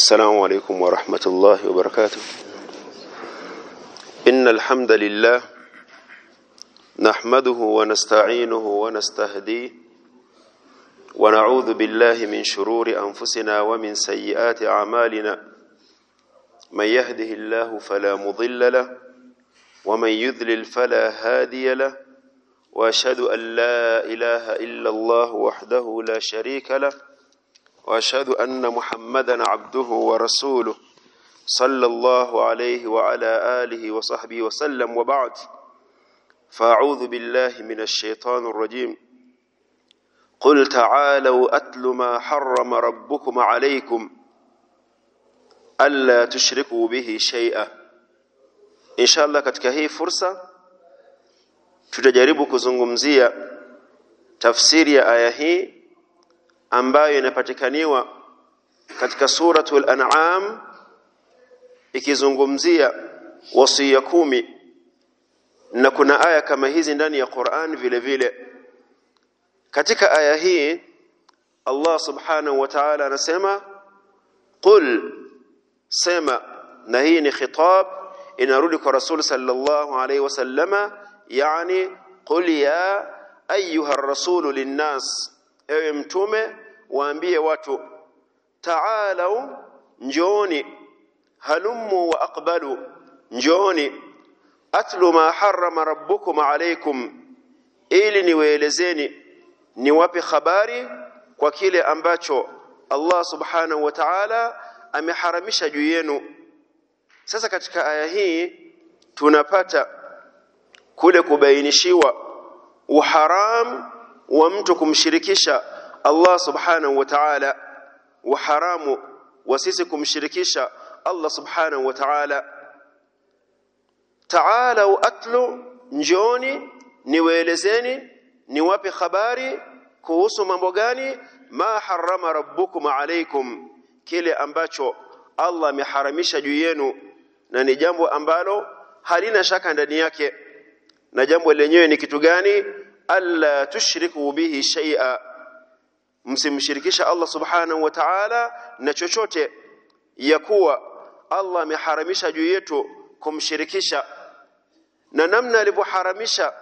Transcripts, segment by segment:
السلام عليكم ورحمة الله وبركاته. إن الحمد لله نحمده ونستعينه ونستهديه ونعوذ بالله من شرور أنفسنا ومن سيئات أعمالنا. من يهده الله فلا مضل له ومن يذلل فلا هادي له. وأشهد أن لا إله إلا الله وحده لا شريك له. وأشهد أن محمدا عبده ورسوله صلى الله عليه وعلى آله وصحبه وسلم وبعد. فأعوذ بالله من الشيطان الرجيم. قل تعالوا أتل ما حرم ربكم عليكم ألا تشركوا به شيئا. إن شاء الله katika hii fursa tutajaribu kuzungumzia tafsiri ya ambayo inapatikaniwa katika suratul an'am ikizungumzia wasia kumi. Na kuna aya kama hizi ndani ya Qur'an vile vile. Katika aya hii Allah subhanahu wa ta'ala anasema qul sema na hii ni khitab inarudi kwa rasul sallallahu alaihi wasallama yani qul ya ayuha rasulu linnas ewe mtume waambie watu ta'alau njooni. Halummu wa aqbalu njooni. Atlu ma harrama rabbukum alaykum. Ili niwaelezeni niwape habari kwa kile ambacho Allah subhanahu wa ta'ala ameharamisha juu yenu. Sasa katika aya hii tunapata kule kubainishiwa uharam wa mtu kumshirikisha Allah subhanahu wa ta'ala wa haramu wa sisi kumshirikisha Allah subhanahu wa ta'ala. Ta'alau atlu njoni niwaelezeni niwape habari kuhusu mambo gani? Ma harama rabbukum alaykum kile ambacho Allah ameharamisha juu yenu na ni jambo ambalo halina shaka ndani yake. Na jambo lenyewe ni kitu gani alla tushriku bihi shay'a msimshirikisha Allah subhanahu wa ta'ala na chochote ya kuwa Allah ameharamisha juu yetu kumshirikisha. Na namna alivyoharamisha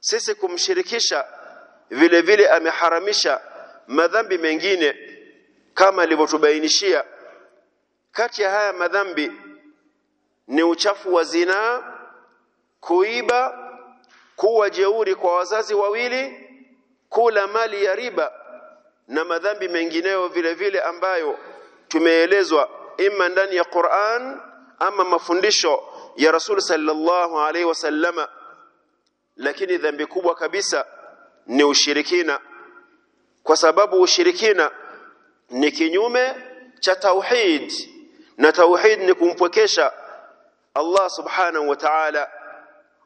sisi kumshirikisha vile vile ameharamisha madhambi mengine kama alivyotubainishia. Kati ya haya madhambi ni uchafu wa zinaa kuiba kuwa jeuri kwa wazazi wawili kula mali ya riba na madhambi mengineyo vile vile ambayo tumeelezwa ima ndani ya Qur'an ama mafundisho ya Rasul sallallahu alaihi wasallama. Lakini dhambi kubwa kabisa ni ushirikina. Kwa sababu ushirikina ni kinyume cha tauhid. Na tauhid ni kumpwekesha Allah subhanahu wa ta'ala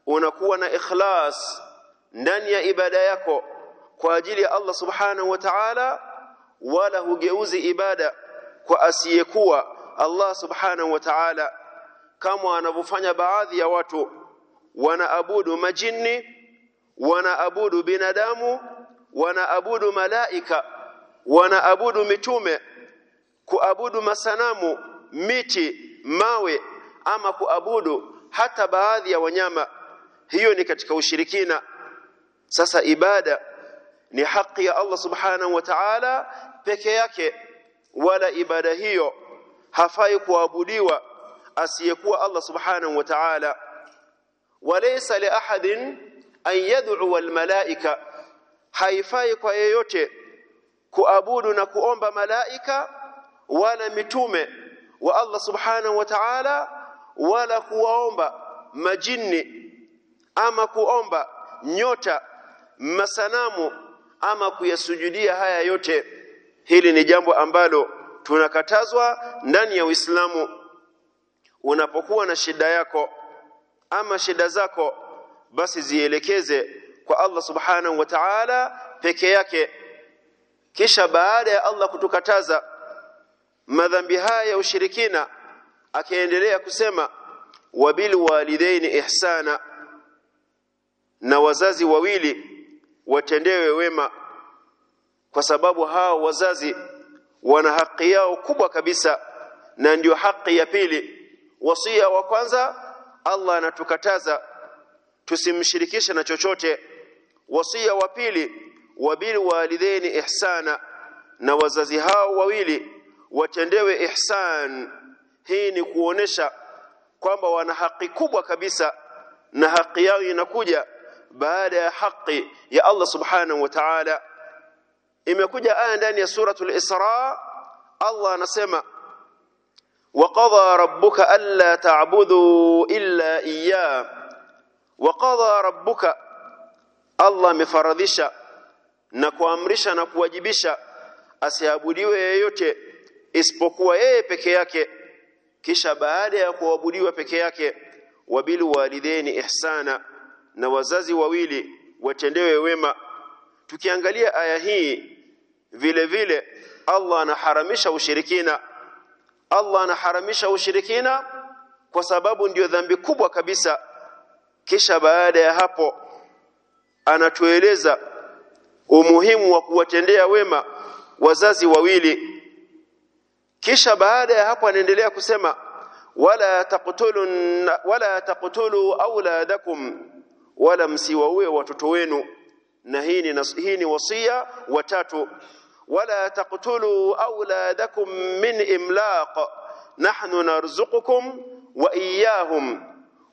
unakuwa na ikhlas ndani ya ibada yako kwa ajili ya Allah subhanahu wa ta'ala wala hugeuzi ibada kwa asiyekuwa Allah subhanahu wa ta'ala kama wanavyofanya baadhi ya watu. Wanaabudu majini wanaabudu binadamu wanaabudu malaika wanaabudu mitume kuabudu masanamu miti mawe ama kuabudu hata baadhi ya wanyama hiyo ni katika ushirikina sasa ibada ni haki ya Allah subhanahu wa ta'ala peke yake wala ibada hiyo hafai kuabudiwa asiyekuwa Allah subhanahu wa ta'ala walaysa li ahadin an yad'u wal malaika haifai kwa yeyote kuabudu na kuomba malaika wala mitume wa Allah subhanahu wa ta'ala wala kuwaomba majini ama kuomba nyota masanamu ama kuyasujudia haya yote hili ni jambo ambalo tunakatazwa ndani ya Uislamu. Unapokuwa na shida yako ama shida zako basi zielekeze kwa Allah subhanahu wa ta'ala peke yake. Kisha baada ya Allah kutukataza madhambi haya ya ushirikina akaendelea kusema wabil walidaini ihsana na wazazi wawili watendewe wema kwa sababu hao wazazi wana haki yao kubwa kabisa na ndio haki ya pili. Wasia wa kwanza Allah anatukataza tusimshirikishe na chochote. Wasia wa pili wabil walidaini ihsana na wazazi hao wawili watendewe ihsan. Hii ni kuonesha kwamba wana haki kubwa kabisa na haki yao inakuja baada ya haki ya Allah subhanahu wa ta'ala imekuja aya ndani ya suratul Isra Allah anasema وقضى ربك ألا تعبدوا إلا إياه وقضى ربك الله amefaradhisha na kuamrisha na kuwajibisha asiabudiwe yeyote isipokuwa yeye peke yake kisha baada ya kuabudiwa peke yake wabil walidaini ihsana na wazazi wawili watendewe wema. Tukiangalia aya hii vile vile Allah anaharamisha ushirikina. Allah anaharamisha ushirikina kwa sababu ndiyo dhambi kubwa kabisa. Kisha baada ya hapo anatueleza umuhimu wa kuwatendea wema wazazi wawili. Kisha baada ya hapo anaendelea kusema wala taqtulun wala taqtulu auladakum wala msiwaue watoto wenu. Na hii ni hii ni wasia watatu wala taqtulu auladakum min imlaq nahnu narzuqukum wa iyyahum.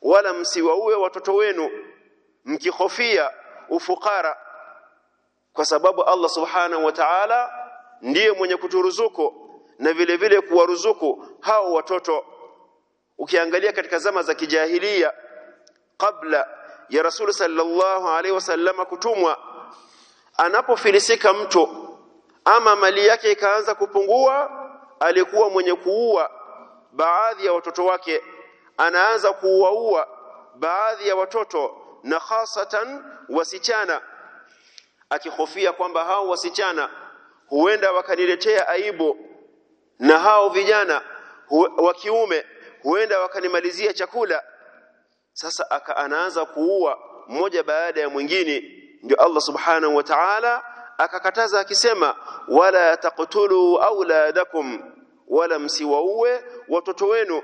Wala msiwaue watoto wenu mkihofia ufukara kwa sababu Allah subhanahu wa ta'ala ndiye mwenye kuturuzuku na vile vile kuwaruzuku hao watoto. Ukiangalia katika zama za kijahilia kabla ya Rasul sallallahu alaihi wasallama kutumwa. Anapofilisika mtu ama mali yake ikaanza kupungua alikuwa mwenye kuua baadhi ya watoto wake. Anaanza kuuaua baadhi ya watoto na hasatan wasichana. Akihofia kwamba hao wasichana huenda wakaniletea aibu na hao vijana wa kiume huenda wakanimalizia chakula sasa aka anaanza kuua mmoja baada ya mwingine. Ndio Allah subhanahu wa ta'ala akakataza akisema wala taqtulu auladakum wala msiwaue watoto wenu.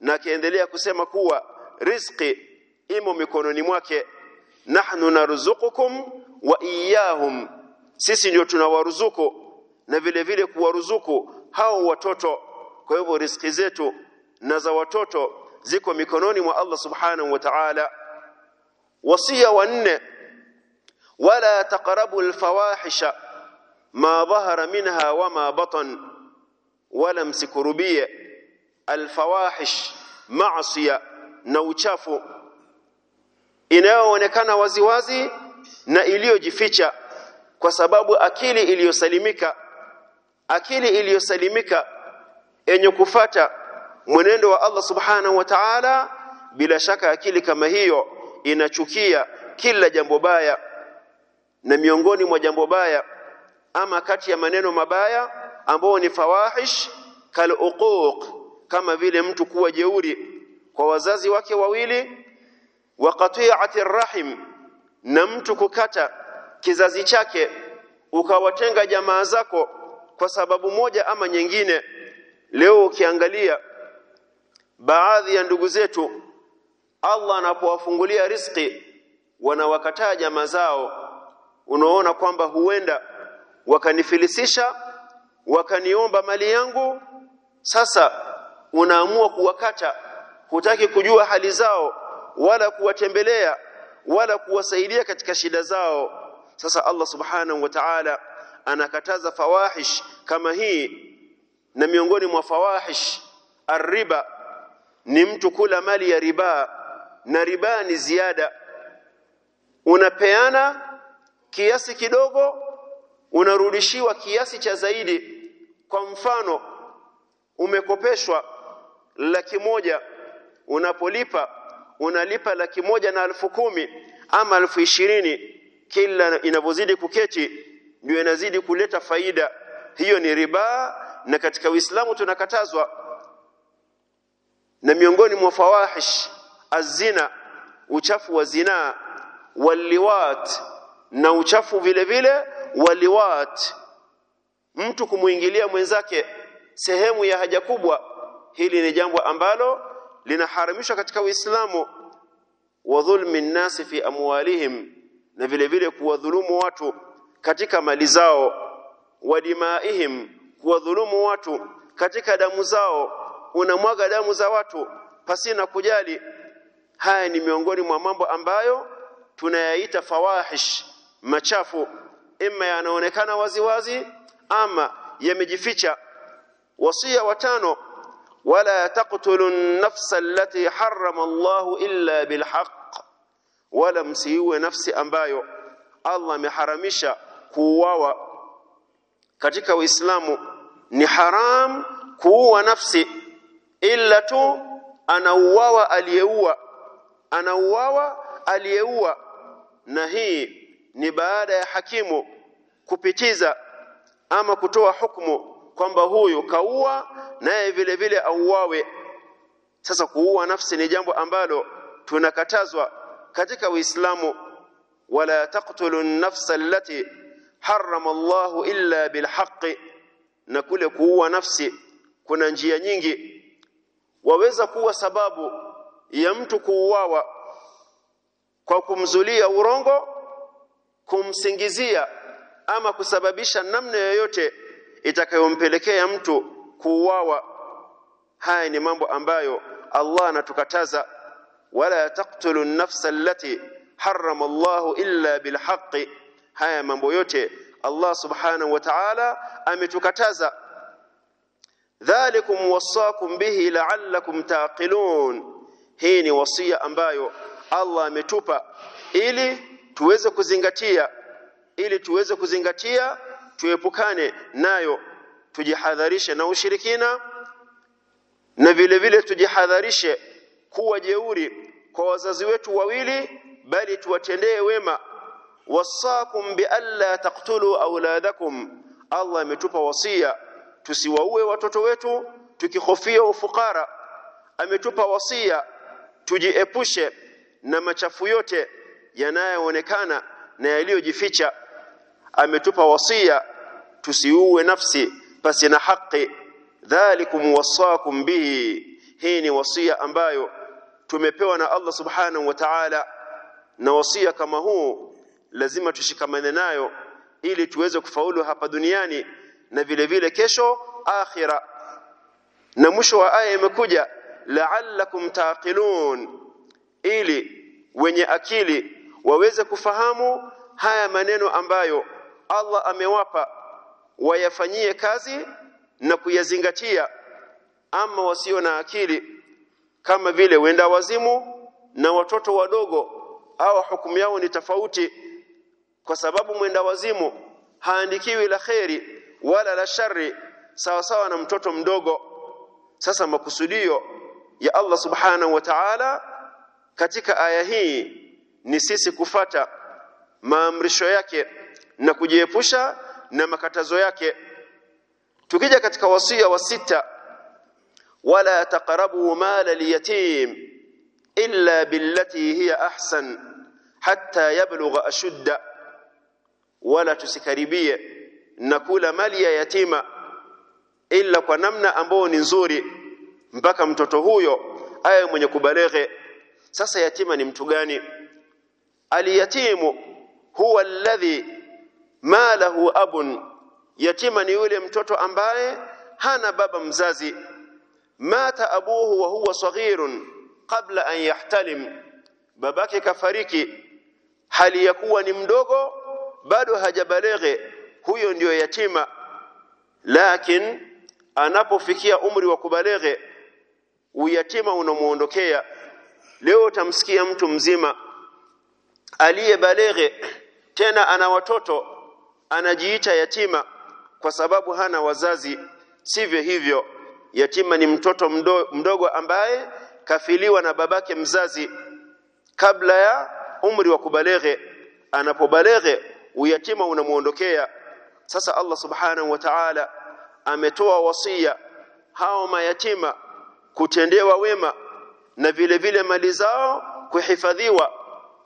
Na akiendelea kusema kuwa rizqi imo mikononi mwake nahnu naruzukukum wa iyahum sisi ndio tunawaruzuku na vile vile kuwaruzuku hao watoto. Kwa hivyo riziki zetu na za watoto ziko mikononi mwa Allah subhanahu wa ta'ala. Wasia wa nne wala taqrabu alfawahisha ma dhahara minha wama batan wala msikurubie. Alfawahish maasiya na uchafu. Inayoonekana waziwazi na iliyojificha kwa sababu akili iliyosalimika akili iliyosalimika yenye kufata mwenendo wa Allah subhanahu wa ta'ala bila shaka akili kama hiyo inachukia kila jambo baya na miongoni mwa jambo baya ama kati ya maneno mabaya ambayo ni fawahish kal uquq kama vile mtu kuwa jeuri kwa wazazi wake wawili wa qati'ati rahim na mtu kukata kizazi chake ukawatenga jamaa zako kwa sababu moja ama nyingine. Leo ukiangalia baadhi ya ndugu zetu Allah anapowafungulia riziki wanawakataa jamaa zao unaona kwamba huenda wakanifilisisha wakaniomba mali yangu. Sasa unaamua kuwakata hutaki kujua hali zao wala kuwatembelea wala kuwasaidia katika shida zao. Sasa Allah subhanahu wa ta'ala anakataza fawahish kama hii na miongoni mwa fawahish arriba ni mtu kula mali ya riba na riba ni ziada. Unapeana kiasi kidogo unarudishiwa kiasi cha zaidi. Kwa mfano umekopeshwa laki moja unapolipa unalipa laki moja na alfu kumi ama alfu ishirini. Kila inavyozidi kuketi ndio inazidi kuleta faida. Hiyo ni riba na katika Uislamu tunakatazwa na miongoni mwa fawahish azina uchafu wa zinaa waliwat na uchafu vile vile waliwat mtu kumuingilia mwenzake sehemu ya haja kubwa hili ni jambo ambalo linaharamishwa katika Uislamu. Wa dhulmi nnasi fi amwalihim na vile vile kuwadhulumu watu katika mali zao. Wa dimaihim kuwadhulumu watu katika damu zao unamwaga damu za watu pasina kujali. Haya ni miongoni mwa mambo ambayo tunayaita fawahish machafu. Imma yanaonekana waziwazi ama yamejificha. Wasia watano wala taqtulu an-nafsa allati harrama Allahu illa bilhaq. Wala msiue nafsi ambayo Allah ameharamisha kuuawa. Katika Uislamu ni haram kuua nafsi illa tu anauawa aliyeua anauawa aliyeua. Na hii ni baada ya hakimu kupitiza ama kutoa hukumu kwamba huyu kaua naye vile vile auawe. Sasa kuua nafsi ni jambo ambalo tunakatazwa katika Uislamu. Wala taqtulu an-nafsa allati harrama Allahu illa bilhaqqi na kule kuua nafsi kuna njia nyingi waweza kuwa sababu ya mtu kuuawa kwa kumzulia urongo kumsingizia ama kusababisha namna yoyote itakayompelekea mtu kuuawa. Haya ni mambo ambayo Allah anatukataza. Wala taqtulun an-nafsa allati harrama Allahu illa bilhaqqi. Haya mambo yote Allah subhanahu wa ta'ala ametukataza dhalikum wasakum bihi la'allakum taqilun. Hii ni wasia ambayo Allah ametupa ili tuweze kuzingatia ili tuweze kuzingatia tuepukane nayo tujihadharishe na ushirikina na vile vile tujihadharishe kuwa jeuri kwa wazazi wetu wawili bali tuwatendee wema. Wasakum bi alla taqtulu auladakum Allah ametupa wasia tusiwaue watoto wetu tukihofia ufukara. Ametupa wasia tujiepushe na machafu yote yanayoonekana na yaliyojificha. Ametupa wasia tusiue nafsi pasi na haki. Dhalikum wasakum bihi. Hii ni wasia ambayo tumepewa na Allah subhanahu wa ta'ala na wasia kama huu lazima tushikamane nayo ili tuweze kufaulu hapa duniani na vile vile kesho akhira. Na mwisho wa aya imekuja la'allakum taqilun ili wenye akili waweze kufahamu haya maneno ambayo Allah amewapa wayafanyie kazi na kuyazingatia. Ama wasio na akili kama vile wenda wazimu na watoto wadogo au hukumu yao ni tofauti kwa sababu mwenda wazimu haandikiwi la kheri wala la shari sawa sawa na mtoto mdogo. Sasa makusudio ya Allah subhanahu wa ta'ala katika aya hii ni sisi kufata maamrisho yake na kujiepusha na makatazo yake. Tukija katika wasia wa sita wala taqrabu mala al-yatim illa billati hiya ahsan hatta yablugha ashudda wala tusikaribie na kula mali ya yatima ila kwa namna ambayo ni nzuri mpaka mtoto huyo aye mwenye kubaleghe sasa yatima ni mtu gani? Aliyatimu huwa alladhi malahu abun. Yatima ni yule mtoto ambaye hana baba mzazi. Mata abuhu wa huwa saghirun qabla an yahtalim. Babake kafariki. Hali ya kuwa ni mdogo bado hajabaleghe huyo ndiyo yatima. Lakin anapofikia umri wa kubaleghe uyatima unamuondokea. Leo utamsikia mtu mzima aliyebaleghe tena ana watoto anajiita yatima kwa sababu hana wazazi. Sivyo hivyo yatima ni mtoto mdo, mdogo ambaye kafiliwa na babake mzazi. Kabla ya umri wa kubaleghe anapobaleghe uyatima unamuondokea sasa Allah subhanahu wa ta'ala ametoa wasia hao mayatima kutendewa wema na vile vile mali zao kuhifadhiwa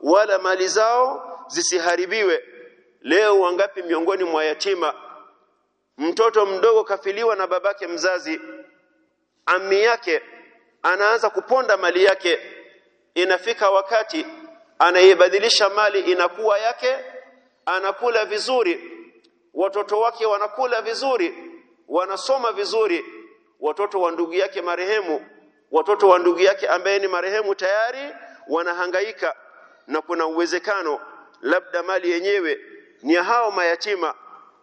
wala mali zao zisiharibiwe. Leo wangapi miongoni mwa yatima? Mtoto mdogo kafiliwa na babake mzazi ami yake anaanza kuponda mali yake. Inafika wakati anaibadilisha mali inakuwa yake anakula vizuri watoto wake wanakula vizuri wanasoma vizuri watoto wa ndugu yake marehemu watoto wa ndugu yake ambaye ni marehemu tayari wanahangaika na kuna uwezekano labda mali yenyewe ni ya hao mayatima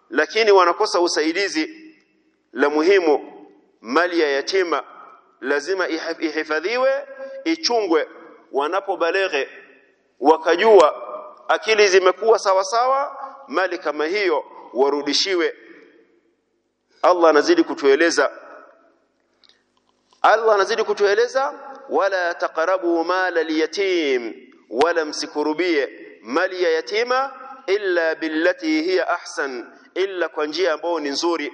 lakini wanakosa usaidizi. La muhimu mali ya yatima lazima ihifadhiwe ichungwe. Wanapobaleghe wakajua akili zimekuwa sawa sawa mali kama hiyo warudishiwe. Allah anazidi kutueleza. Allah anazidi kutueleza wala taqrabu mala al-yatim wala msikurubie mali ya yatima illa billati hiya ahsan illa kwa njia ambayo ni nzuri.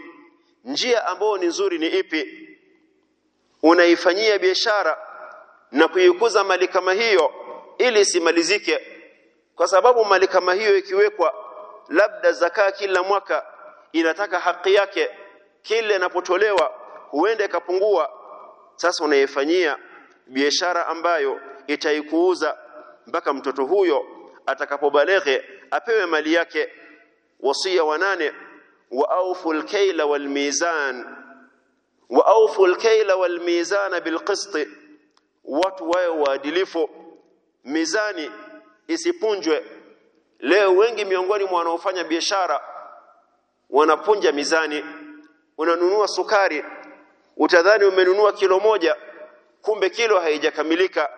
Njia ambayo ni nzuri ni ipi? Unaifanyia biashara na kuikuza mali kama hiyo ili isimalizike. Kwa sababu mali kama hiyo ikiwekwa labda zakaa kila mwaka inataka haki yake. Kile inapotolewa huenda ikapungua. Sasa unaifanyia biashara ambayo itaikuuza mpaka mtoto huyo atakapobaleghe apewe mali yake. Wasia wanane wa awfu al-kayla wal mizan. Wa awfu al-kayla wal mizan bil qist. Watu wawe waadilifu. Mizani isipunjwe leo wengi miongoni mwa wanaofanya biashara wanapunja mizani unanunua sukari utadhani umenunua kilo moja kumbe kilo haijakamilika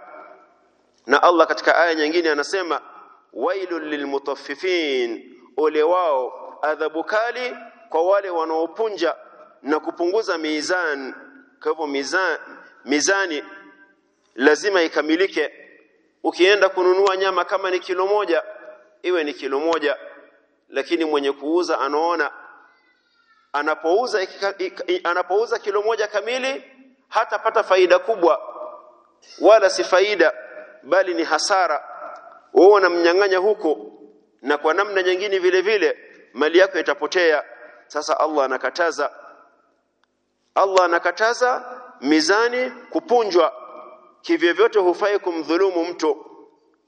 na Allah katika aya nyingine anasema wailul lilmutaffifin ole wao adhabu kali kwa wale wanaopunja na kupunguza mizani. kwa hivyo mizani, mizani lazima ikamilike ukienda kununua nyama kama ni kilo moja iwe ni kilo moja lakini mwenye kuuza anaona anapouza anapouza kilo moja kamili hatapata faida kubwa wala si faida bali ni hasara. Wewe unamnyang'anya huko na kwa namna nyingine vile vile mali yako itapotea. Sasa Allah anakataza Allah anakataza mizani kupunjwa. Kivyovyote hufai kumdhulumu mtu.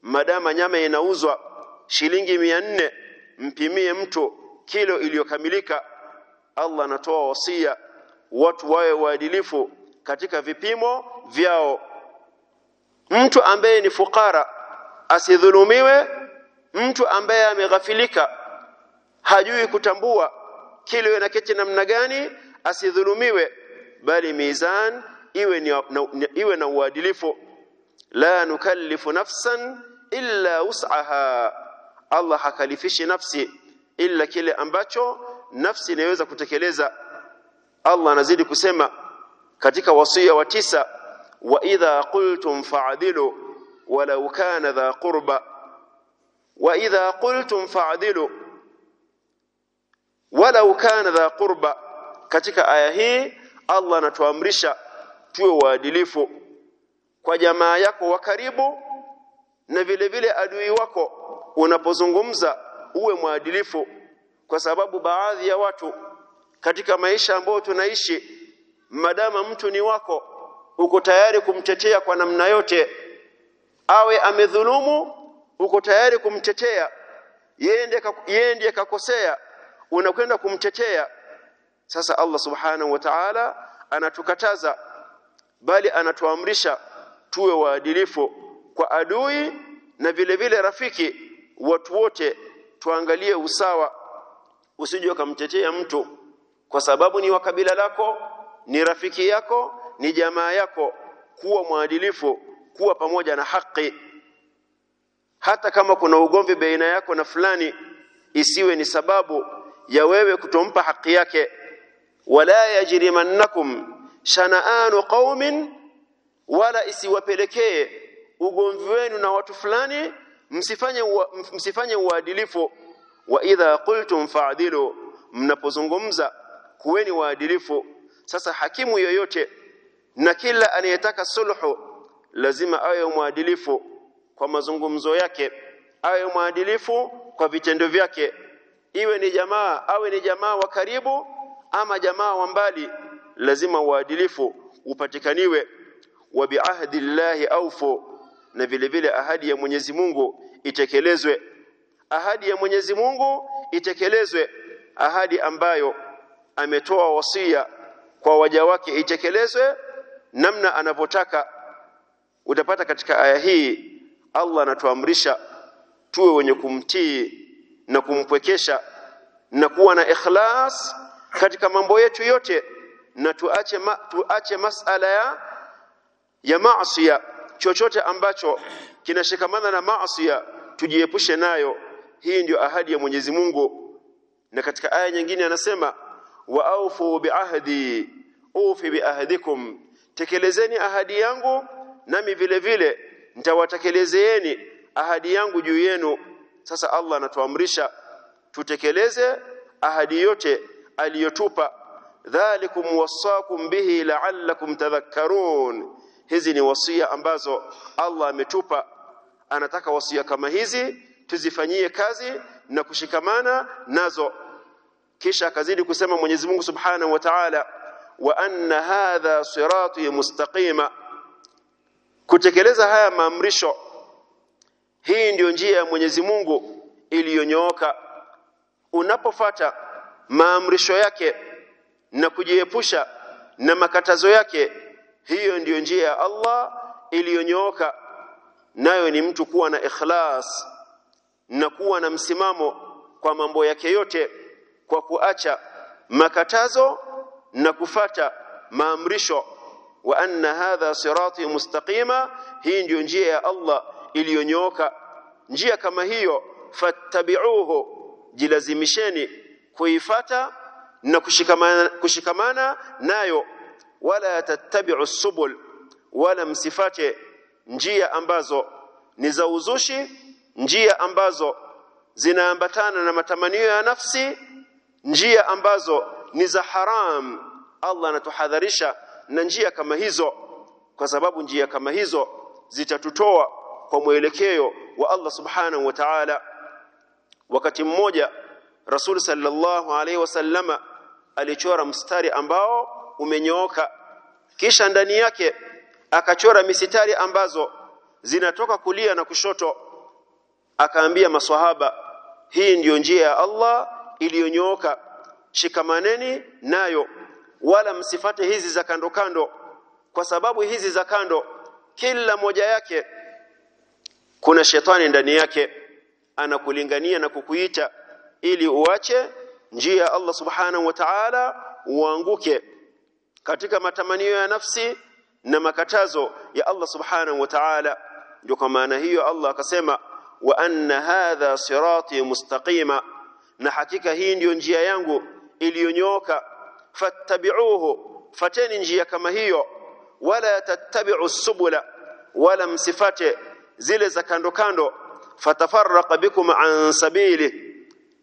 Madama nyama inauzwa shilingi mia nne mpimie mtu kilo iliyokamilika. Allah anatoa wasia watu wawe waadilifu katika vipimo vyao. Mtu ambaye ni fukara asidhulumiwe. Mtu ambaye ameghafilika hajui kutambua kilo inaketi namna gani asidhulumiwe. Bali mizan iwe ni, na, iwe na uadilifu. La nukallifu nafsan illa wus'aha Allah hakalifishi nafsi ila kile ambacho nafsi inaweza kutekeleza. Allah anazidi kusema katika wasia wa tisa wa idha qultum fa'dilu walau kana dha qurba. Wa idha qultum fa'dilu walau kana dha qurba. Katika aya hii Allah anatuamrisha tuwe waadilifu kwa jamaa yako wa karibu na vile vile adui wako unapozungumza uwe mwadilifu kwa sababu baadhi ya watu katika maisha ambayo tunaishi madama mtu ni wako uko tayari kumtetea kwa namna yote. Awe amedhulumu uko tayari kumtetea. Yeye ndiye kakosea unakwenda kumtetea. Sasa Allah subhanahu wa ta'ala anatukataza bali anatuamrisha tuwe waadilifu kwa adui na vile vile rafiki watu wote tuangalie usawa usije ukamtetea mtu kwa sababu ni wa kabila lako ni rafiki yako ni jamaa yako. Kuwa mwadilifu kuwa pamoja na haki. Hata kama kuna ugomvi baina yako na fulani isiwe ni sababu ya wewe kutompa haki yake. Wala yajrimannakum shana'anu qaumin wala isiwapelekee ugomvi wenu na watu fulani msifanye msifanye uadilifu wa idha qultum fa'dilu. Mnapozungumza kuweni waadilifu. Sasa hakimu yoyote na kila anayetaka sulhu lazima awe mwadilifu kwa mazungumzo yake. Awe mwadilifu kwa vitendo vyake. Iwe ni jamaa awe ni jamaa wa karibu ama jamaa wa mbali lazima uadilifu upatikaniwe. Wa biahdi llahi aufu na vile vile ahadi ya Mwenyezi Mungu itekelezwe. Ahadi ya Mwenyezi Mungu itekelezwe. Ahadi ambayo ametoa wasia kwa waja wake itekelezwe. Namna anavyotaka. Utapata katika aya hii Allah anatuamrisha tuwe wenye kumtii na kumpwekesha na kuwa na ikhlas katika mambo yetu yote na tuache ma, tuache masala ya ya maasiya chochote ambacho kinashikamana na maasiya tujiepushe nayo. Hii ndio ahadi ya Mwenyezi Mungu. Na katika aya nyingine anasema wa aufu biahdi ufi biahdikum tekelezeni ahadi yangu nami vile vile nitawatekelezeeni ahadi yangu juu yenu. Sasa Allah anatuamrisha tutekeleze ahadi yote aliyotupa. Dhalikum wasakum bihi la'allakum tadhakkarun hizi ni wasia ambazo Allah ametupa. Anataka wasia kama hizi tuzifanyie kazi na kushikamana nazo. Kisha akazidi kusema Mwenyezi Mungu Subhanahu wa Ta'ala wa anna hadha sirati mustaqima. Kutekeleza haya maamrisho hii ndiyo njia ya Mwenyezi Mungu iliyonyooka. Unapofata maamrisho yake na kujiepusha na makatazo yake hiyo ndiyo njia ya Allah iliyonyooka. Nayo ni mtu kuwa na ikhlas na kuwa na msimamo kwa mambo yake yote kwa kuacha makatazo na kufata maamrisho. Wa anna hadha sirati mustaqima hii ndiyo njia ya Allah iliyonyooka. Njia kama hiyo fattabi'uhu jilazimisheni kuifata na kushikamana, kushikamana nayo wala tattabi'u subul wala msifate njia ambazo ni za uzushi njia ambazo zinaambatana na matamanio ya nafsi njia ambazo ni za haram. Allah anatuhadharisha na njia kama hizo kwa sababu njia kama hizo zitatutoa kwa mwelekeo wa Allah subhanahu wa ta'ala. Wakati mmoja Rasul sallallahu alaihi wasallama alichora mstari ambao umenyooka. Kisha ndani yake akachora misitari ambazo zinatoka kulia na kushoto. Akaambia maswahaba hii ndiyo njia ya Allah iliyonyooka. Shikamaneni nayo wala msifate hizi za kando kando kwa sababu hizi za kando kila moja yake kuna shetani ndani yake anakulingania na kukuita ili uache njia ya Allah subhanahu wa ta'ala uanguke katika matamanio ya nafsi na makatazo ya Allah subhanahu wa ta'ala. Ndio kwa maana hiyo Allah akasema wa anna hadha sirati mustaqima. Na hakika hii ndiyo njia yangu iliyonyooka. Fattabi'uhu fateni njia kama hiyo. Wala tattabi'u subula wala msifate zile za kando kando. Fatafarraqa bikum an sabili.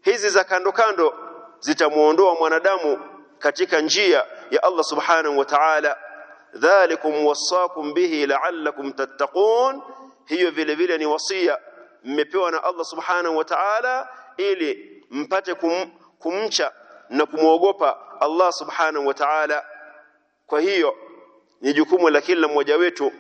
Hizi za kando kando zitamuondoa mwanadamu katika njia ya Allah subhanahu wa ta'ala dhalikum wasakum bihi la'allakum tattaqun. Hiyo vile vile ni wasia mmepewa na Allah subhanahu wa ta'ala ili mpate kum, kumcha na kumwogopa Allah subhanahu wa ta'ala. Kwa hiyo ni jukumu la kila mmoja wetu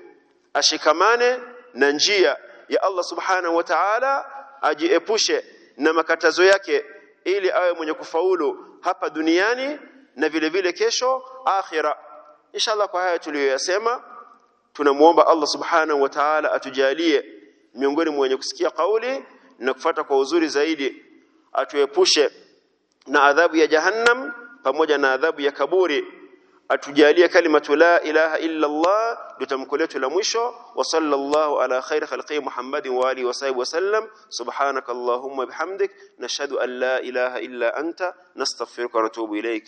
ashikamane na njia ya Allah subhanahu wa ta'ala ajiepushe na makatazo yake ili awe mwenye kufaulu hapa duniani na vile vile kesho akhira. Inshallah kwa haya tuliyoyasema tunamuomba Allah subhanahu wa ta'ala atujalie miongoni mwa wenye kusikia kauli na kufata kwa uzuri zaidi atuepushe na adhabu ya jahannam pamoja na adhabu ya kaburi. Atujalie kalimatu la ilaha illa Allah ndio letu la mwisho. Wa sallallahu ala khair khalqi Muhammadin wa alihi wa sahbihi wasallam subhanakallahumma bihamdik nashhadu an la ilaha illa anta nastaghfiruka wa natubu ilayk